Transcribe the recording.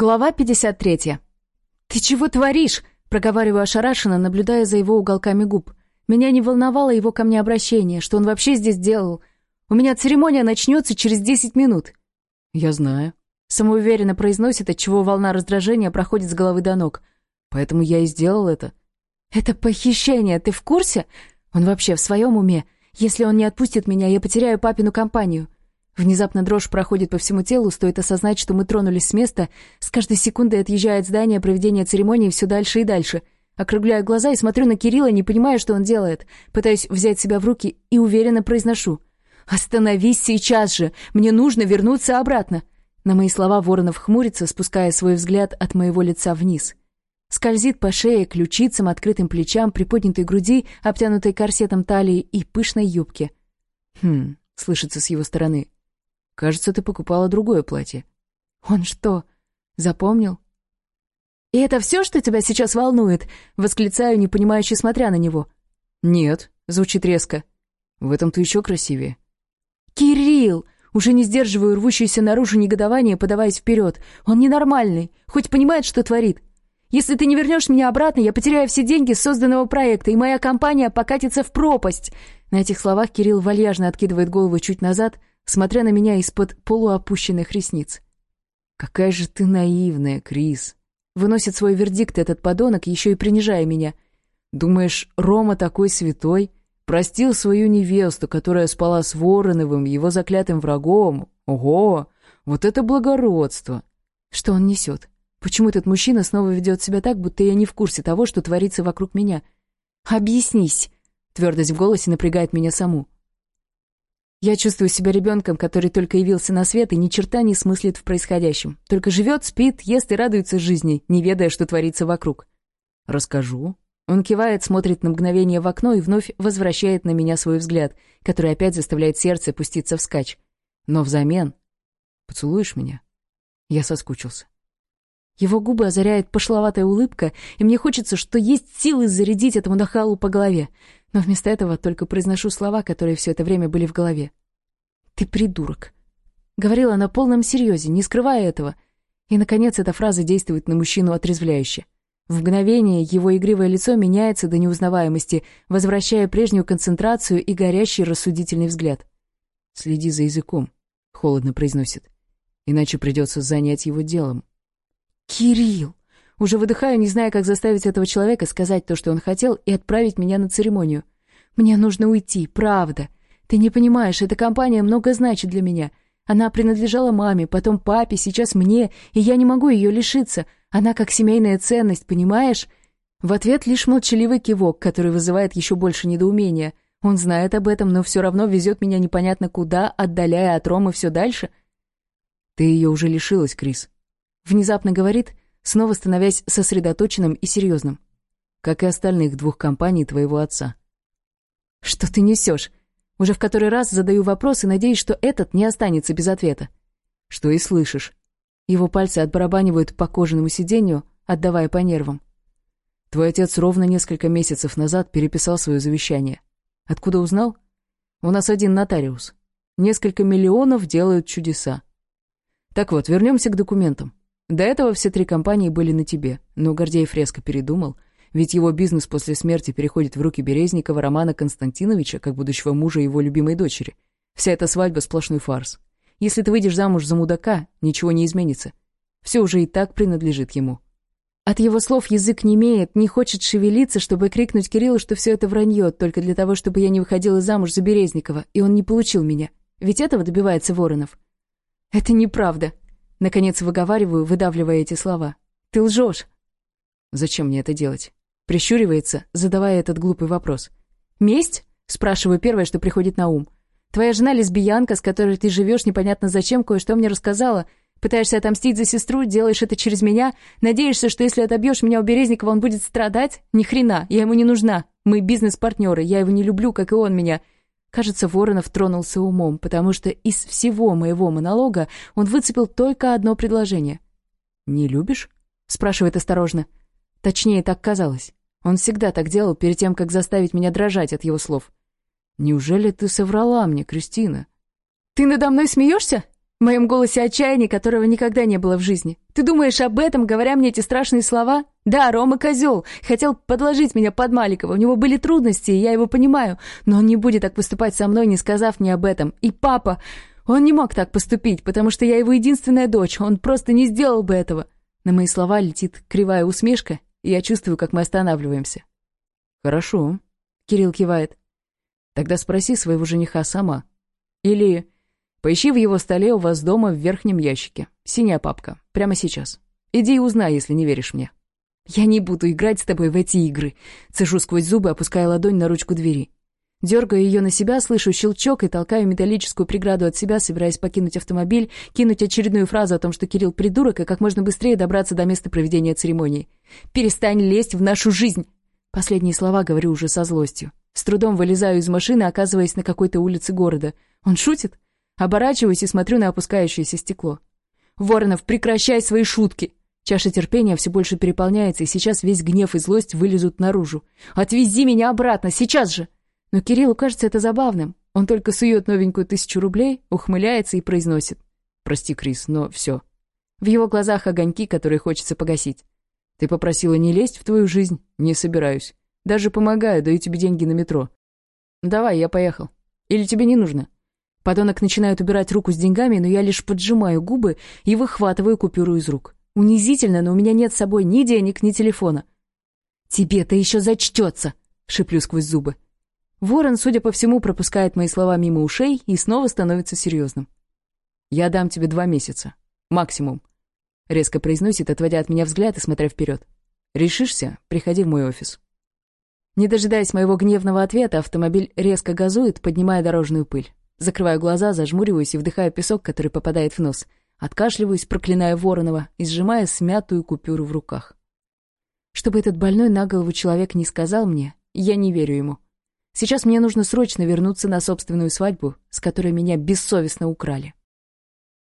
Глава 53. «Ты чего творишь?» — проговариваю ошарашенно, наблюдая за его уголками губ. Меня не волновало его ко мне обращение, что он вообще здесь делал. У меня церемония начнется через 10 минут. «Я знаю», — самоуверенно произносит, отчего волна раздражения проходит с головы до ног. «Поэтому я и сделал это». «Это похищение, ты в курсе? Он вообще в своем уме? Если он не отпустит меня, я потеряю папину компанию». Внезапно дрожь проходит по всему телу, стоит осознать, что мы тронулись с места. С каждой секунды отъезжает здание проведения церемонии все дальше и дальше. Округляю глаза и смотрю на Кирилла, не понимая, что он делает. Пытаюсь взять себя в руки и уверенно произношу. «Остановись сейчас же! Мне нужно вернуться обратно!» На мои слова Воронов хмурится, спуская свой взгляд от моего лица вниз. Скользит по шее, ключицам, открытым плечам, приподнятой груди, обтянутой корсетом талии и пышной юбке. «Хм», — слышится с его стороны. Кажется, ты покупала другое платье». «Он что, запомнил?» «И это все, что тебя сейчас волнует?» — восклицаю, не непонимающе смотря на него. «Нет», — звучит резко. «В этом ты еще красивее». «Кирилл!» Уже не сдерживаю рвущееся наружу негодование, подаваясь вперед. «Он ненормальный, хоть понимает, что творит. Если ты не вернешь меня обратно, я потеряю все деньги с созданного проекта, и моя компания покатится в пропасть!» На этих словах Кирилл вальяжно откидывает голову чуть назад, смотря на меня из-под полуопущенных ресниц. «Какая же ты наивная, Крис!» Выносит свой вердикт этот подонок, еще и принижая меня. «Думаешь, Рома такой святой? Простил свою невесту, которая спала с Вороновым, его заклятым врагом? Ого! Вот это благородство!» Что он несет? Почему этот мужчина снова ведет себя так, будто я не в курсе того, что творится вокруг меня? «Объяснись!» Твердость в голосе напрягает меня саму. Я чувствую себя ребенком, который только явился на свет и ни черта не смыслит в происходящем. Только живет, спит, ест и радуется жизни, не ведая, что творится вокруг. «Расскажу». Он кивает, смотрит на мгновение в окно и вновь возвращает на меня свой взгляд, который опять заставляет сердце пуститься вскачь. Но взамен... «Поцелуешь меня?» Я соскучился. Его губы озаряет пошловатая улыбка, и мне хочется, что есть силы зарядить этому нахалу по голове но вместо этого только произношу слова, которые все это время были в голове. «Ты придурок, — говорила на полном серьезе, не скрывая этого. И, наконец, эта фраза действует на мужчину отрезвляюще. В мгновение его игривое лицо меняется до неузнаваемости, возвращая прежнюю концентрацию и горящий рассудительный взгляд. «Следи за языком», — холодно произносит. «Иначе придется занять его делом». «Кирилл!» Уже выдыхаю, не зная, как заставить этого человека сказать то, что он хотел, и отправить меня на церемонию. «Мне нужно уйти, правда!» Ты не понимаешь, эта компания много значит для меня. Она принадлежала маме, потом папе, сейчас мне, и я не могу ее лишиться. Она как семейная ценность, понимаешь?» В ответ лишь молчаливый кивок, который вызывает еще больше недоумения. Он знает об этом, но все равно везет меня непонятно куда, отдаляя от Ромы все дальше. «Ты ее уже лишилась, Крис», — внезапно говорит, снова становясь сосредоточенным и серьезным. «Как и остальных двух компаний твоего отца». «Что ты несешь? Уже в который раз задаю вопрос и надеюсь, что этот не останется без ответа. Что и слышишь. Его пальцы отбарабанивают по кожаному сиденью, отдавая по нервам. Твой отец ровно несколько месяцев назад переписал свое завещание. Откуда узнал? У нас один нотариус. Несколько миллионов делают чудеса. Так вот, вернемся к документам. До этого все три компании были на тебе, но Гордеев резко передумал — ведь его бизнес после смерти переходит в руки Березникова Романа Константиновича, как будущего мужа его любимой дочери. Вся эта свадьба — сплошной фарс. Если ты выйдешь замуж за мудака, ничего не изменится. Все уже и так принадлежит ему. От его слов язык не имеет, не хочет шевелиться, чтобы крикнуть Кириллу, что все это вранье, только для того, чтобы я не выходила замуж за Березникова, и он не получил меня. Ведь этого добивается Воронов. «Это неправда», — наконец выговариваю, выдавливая эти слова. «Ты лжешь». «Зачем мне это делать? Прищуривается, задавая этот глупый вопрос. «Месть?» — спрашиваю первое, что приходит на ум. «Твоя жена лесбиянка, с которой ты живешь непонятно зачем, кое-что мне рассказала. Пытаешься отомстить за сестру, делаешь это через меня, надеешься, что если отобьешь меня у Березникова, он будет страдать? Ни хрена, я ему не нужна. Мы бизнес-партнеры, я его не люблю, как и он меня». Кажется, Воронов тронулся умом, потому что из всего моего монолога он выцепил только одно предложение. «Не любишь?» — спрашивает осторожно. Точнее, так казалось. Он всегда так делал перед тем, как заставить меня дрожать от его слов. «Неужели ты соврала мне, Кристина?» «Ты надо мной смеешься?» В моем голосе отчаяния, которого никогда не было в жизни. «Ты думаешь об этом, говоря мне эти страшные слова?» «Да, Рома козел. Хотел подложить меня под Маликова. У него были трудности, и я его понимаю. Но он не будет так поступать со мной, не сказав мне об этом. И папа... Он не мог так поступить, потому что я его единственная дочь. Он просто не сделал бы этого». На мои слова летит кривая усмешка, я чувствую, как мы останавливаемся. «Хорошо», — Кирилл кивает. «Тогда спроси своего жениха сама. Или поищи в его столе у вас дома в верхнем ящике. Синяя папка. Прямо сейчас. Иди и узнай, если не веришь мне». «Я не буду играть с тобой в эти игры», — цежу сквозь зубы, опуская ладонь на ручку двери. Дергаю ее на себя, слышу щелчок и толкаю металлическую преграду от себя, собираясь покинуть автомобиль, кинуть очередную фразу о том, что Кирилл придурок, и как можно быстрее добраться до места проведения церемонии. «Перестань лезть в нашу жизнь!» Последние слова говорю уже со злостью. С трудом вылезаю из машины, оказываясь на какой-то улице города. Он шутит? Оборачиваюсь и смотрю на опускающееся стекло. «Воронов, прекращай свои шутки!» Чаша терпения все больше переполняется, и сейчас весь гнев и злость вылезут наружу. «Отвези меня обратно, сейчас же!» Но Кириллу кажется, это забавным. Он только сует новенькую тысячу рублей, ухмыляется и произносит. «Прости, Крис, но все. В его глазах огоньки, которые хочется погасить. «Ты попросила не лезть в твою жизнь? Не собираюсь. Даже помогаю, даю тебе деньги на метро. Давай, я поехал. Или тебе не нужно?» Подонок начинает убирать руку с деньгами, но я лишь поджимаю губы и выхватываю купюру из рук. Унизительно, но у меня нет с собой ни денег, ни телефона. «Тебе-то еще зачтется!» — шеплю сквозь зубы. Ворон, судя по всему, пропускает мои слова мимо ушей и снова становится серьезным. «Я дам тебе два месяца. Максимум», — резко произносит, отводя от меня взгляд и смотря вперед. «Решишься? Приходи в мой офис». Не дожидаясь моего гневного ответа, автомобиль резко газует, поднимая дорожную пыль. Закрываю глаза, зажмуриваюсь и вдыхаю песок, который попадает в нос. Откашливаюсь, проклиная Воронова и сжимая смятую купюру в руках. Чтобы этот больной наголову человек не сказал мне, я не верю ему. Сейчас мне нужно срочно вернуться на собственную свадьбу, с которой меня бессовестно украли.